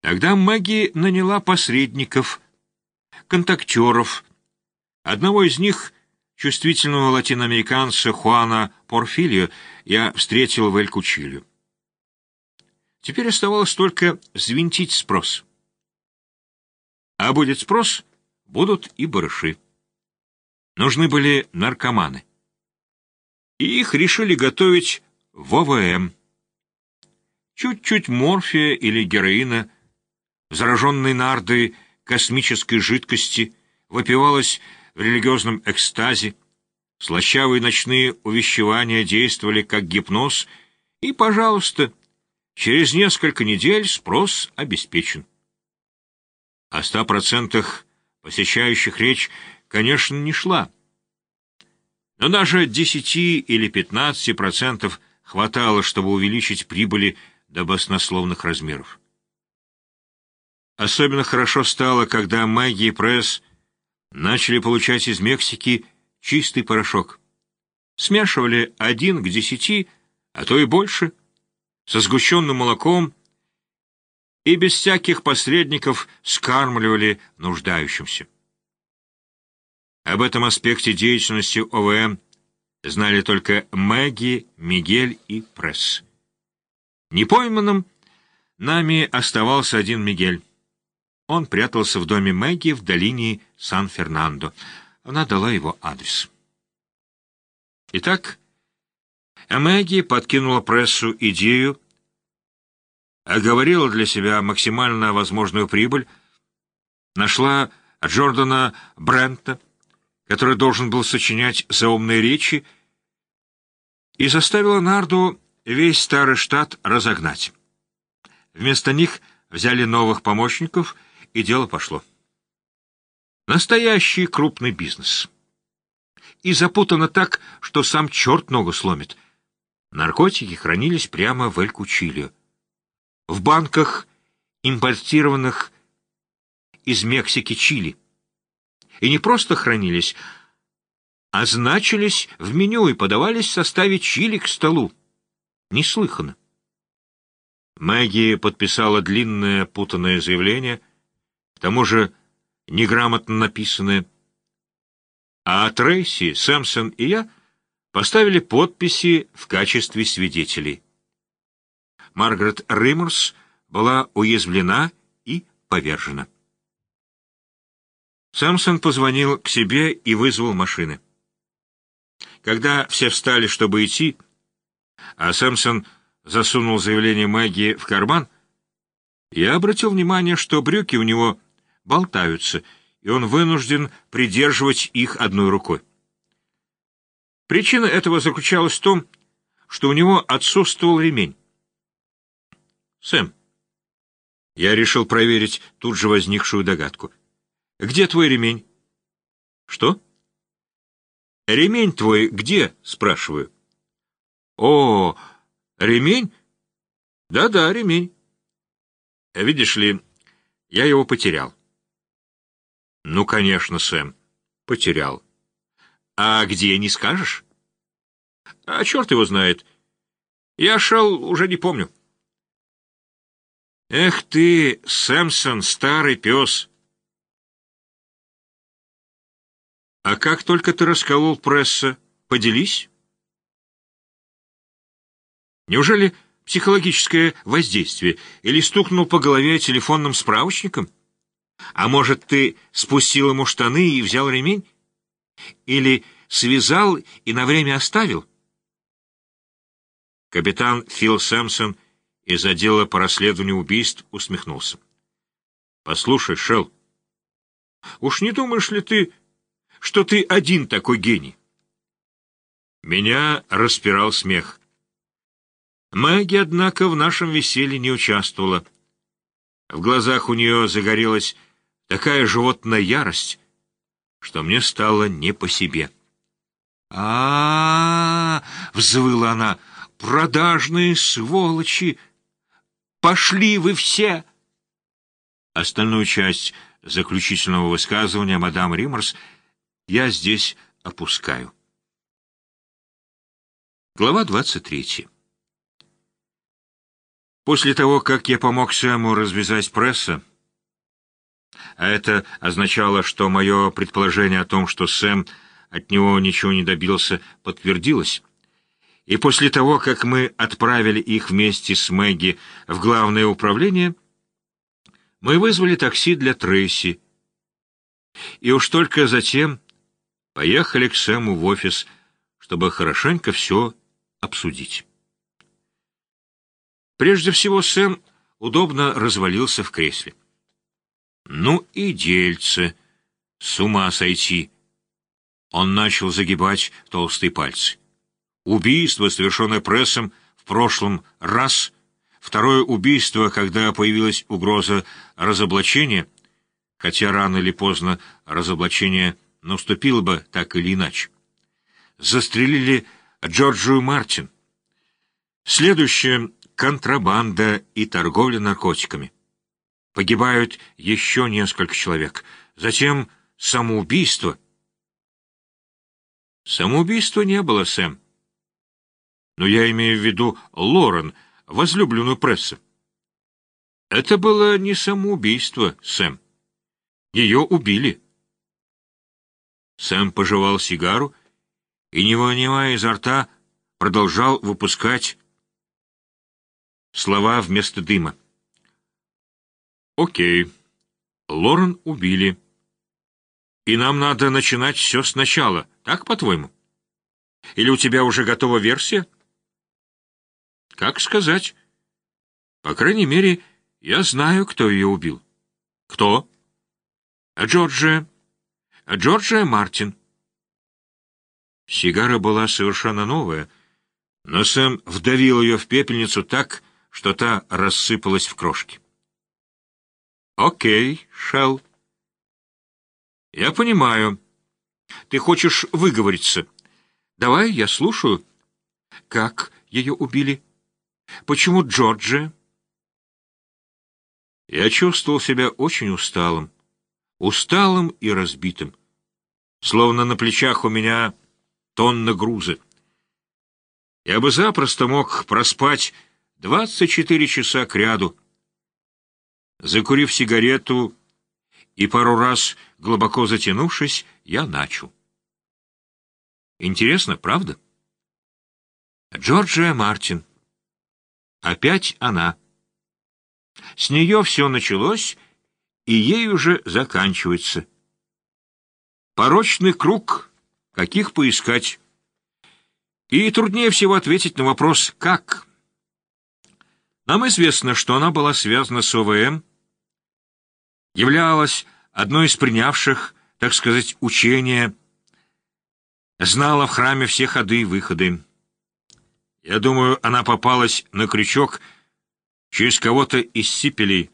Тогда Мэгги наняла посредников, контактеров. Одного из них, чувствительного латиноамериканца Хуана Порфилио, я встретил в Эль-Кучилю. Теперь оставалось только взвинтить спрос. А будет спрос, будут и барыши. Нужны были наркоманы. И их решили готовить в ОВМ. Чуть-чуть морфия или героина, зараженной нардой космической жидкости, выпивалась в религиозном экстазе, слащавые ночные увещевания действовали как гипноз, и, пожалуйста, через несколько недель спрос обеспечен. О ста процентах посещающих речь, конечно, не шла. Но даже 10 или 15 процентов хватало, чтобы увеличить прибыли до баснословных размеров. Особенно хорошо стало, когда Мэгги и Пресс начали получать из Мексики чистый порошок. Смешивали один к десяти, а то и больше, со сгущенным молоком и без всяких посредников скармливали нуждающимся. Об этом аспекте деятельности ОВМ знали только Мэгги, Мигель и Пресс. Непойманным нами оставался один Мигель. Он прятался в доме Мэгги в долине Сан-Фернандо. Она дала его адрес. Итак, Мэгги подкинула прессу идею оговорила для себя максимально возможную прибыль, нашла Джордана Брента, который должен был сочинять заумные речи, и заставила Нарду весь старый штат разогнать. Вместо них взяли новых помощников, и дело пошло. Настоящий крупный бизнес. И запутано так, что сам черт ногу сломит. Наркотики хранились прямо в Эль-Кучилио в банках, импортированных из Мексики, Чили. И не просто хранились, а значились в меню и подавались в составе чили к столу. Неслыханно. Мэгги подписала длинное путанное заявление, к тому же неграмотно написанное, а Трейси, Сэмпсон и я поставили подписи в качестве свидетелей. Маргарет Риммерс была уязвлена и повержена. Самсон позвонил к себе и вызвал машины. Когда все встали, чтобы идти, а Сэмсон засунул заявление Мэгги в карман, я обратил внимание, что брюки у него болтаются, и он вынужден придерживать их одной рукой. Причина этого заключалась в том, что у него отсутствовал ремень. Сэм, я решил проверить тут же возникшую догадку. Где твой ремень? Что? Ремень твой где? Спрашиваю. О, ремень? Да-да, ремень. Видишь ли, я его потерял. Ну, конечно, Сэм, потерял. А где, не скажешь? А черт его знает. Я шел, уже не помню. Эх ты, Сэмсон, старый пес! А как только ты расколол пресса, поделись? Неужели психологическое воздействие или стукнул по голове телефонным справочником? А может, ты спустил ему штаны и взял ремень? Или связал и на время оставил? Капитан Фил Сэмпсон — из отдела по расследованию убийств усмехнулся. — Послушай, Шел, уж не думаешь ли ты, что ты один такой гений? Меня распирал смех. Мэгги, однако, в нашем веселье не участвовала. В глазах у нее загорелась такая животная ярость, что мне стало не по себе. а, -а, -а, взвыла она. «Продажные сволочи!» Пошли вы все!» Остальную часть заключительного высказывания мадам Риммерс я здесь опускаю. Глава двадцать третья. После того, как я помог Сэму развязать пресса, а это означало, что мое предположение о том, что Сэм от него ничего не добился, подтвердилось, и после того, как мы отправили их вместе с Мэгги в главное управление, мы вызвали такси для Трейси, и уж только затем поехали к Сэму в офис, чтобы хорошенько все обсудить. Прежде всего Сэм удобно развалился в кресле. Ну и дельце, с ума сойти. Он начал загибать толстые пальцы. Убийство, совершенное прессом в прошлом раз, второе убийство, когда появилась угроза разоблачения, хотя рано или поздно разоблачение наступило бы так или иначе. Застрелили Джорджию Мартин. Следующее — контрабанда и торговля наркотиками. Погибают еще несколько человек. Затем самоубийство. Самоубийства не было, Сэм. Но я имею в виду Лорен, возлюбленную прессы. Это было не самоубийство, Сэм. Ее убили. Сэм пожевал сигару и, не вынимая изо рта, продолжал выпускать слова вместо дыма. «Окей. Лорен убили. И нам надо начинать все сначала, так, по-твоему? Или у тебя уже готова версия?» «Как сказать? По крайней мере, я знаю, кто ее убил». «Кто?» «Джорджия. Джорджия Мартин». Сигара была совершенно новая, но Сэм вдавил ее в пепельницу так, что та рассыпалась в крошки. «Окей, Шелл. Я понимаю. Ты хочешь выговориться. Давай, я слушаю. Как ее убили? Почему Джорджия?» Я чувствовал себя очень усталым. Усталым и разбитым. Словно на плечах у меня тонна груза. Я бы запросто мог проспать двадцать четыре часа кряду. Закурив сигарету и пару раз глубоко затянувшись, я начал. Интересно, правда? Джорджия Мартин. Опять она. С нее все началось, и ей уже заканчивается. Порочный круг — каких поискать. И труднее всего ответить на вопрос «как?». Нам известно, что она была связана с ОВМ, являлась одной из принявших, так сказать, учения, знала в храме все ходы и выходы. Я думаю, она попалась на крючок через кого-то из сипелей.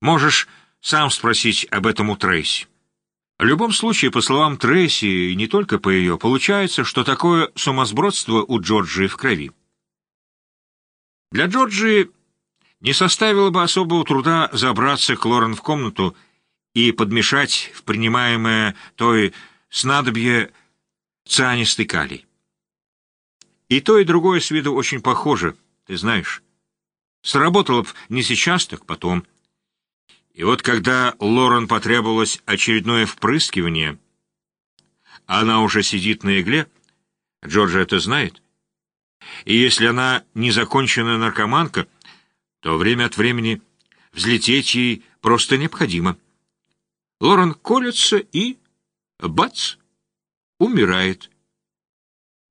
Можешь сам спросить об этом у Трейси. В любом случае, по словам Трейси, и не только по ее, получается, что такое сумасбродство у Джорджии в крови. Для Джорджии не составило бы особого труда забраться к Лорен в комнату и подмешать в принимаемое той снадобье цианистый калий. И то, и другое с виду очень похоже, ты знаешь. Сработало бы не сейчас, так потом. И вот когда Лорен потребовалось очередное впрыскивание, она уже сидит на игле, Джорджа это знает, и если она незаконченная наркоманка, то время от времени взлететь ей просто необходимо. Лорен колется и, бац, умирает.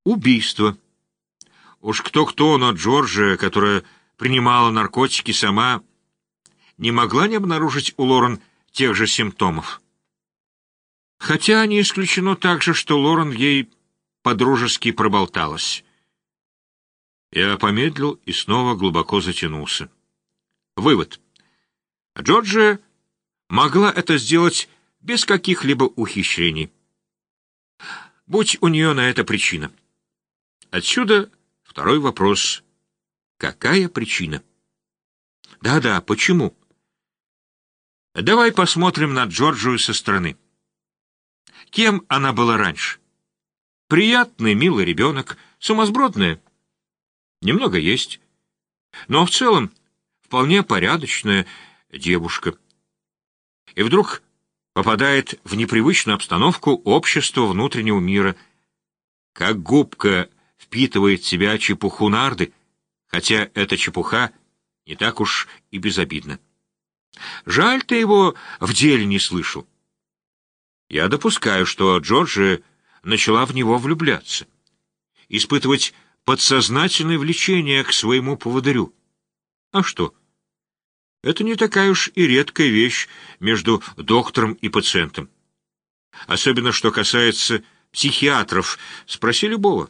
Убийство. Уж кто-кто, но Джорджия, которая принимала наркотики сама, не могла не обнаружить у Лорен тех же симптомов. Хотя не исключено также, что Лорен ей подружески проболталась. Я помедлил и снова глубоко затянулся. Вывод. Джорджия могла это сделать без каких-либо ухищрений. Будь у нее на это причина. Отсюда второй вопрос. Какая причина? Да-да, почему? Давай посмотрим на Джорджию со стороны. Кем она была раньше? Приятный, милый ребенок, сумасбродная. Немного есть. Но в целом вполне порядочная девушка. И вдруг попадает в непривычную обстановку общества внутреннего мира. Как губка впитывает в себя чепуху нарды, хотя эта чепуха не так уж и безобидна. Жаль, ты его в деле не слышал. Я допускаю, что Джорджи начала в него влюбляться, испытывать подсознательное влечение к своему поводырю. А что? Это не такая уж и редкая вещь между доктором и пациентом. Особенно, что касается психиатров, спроси любого.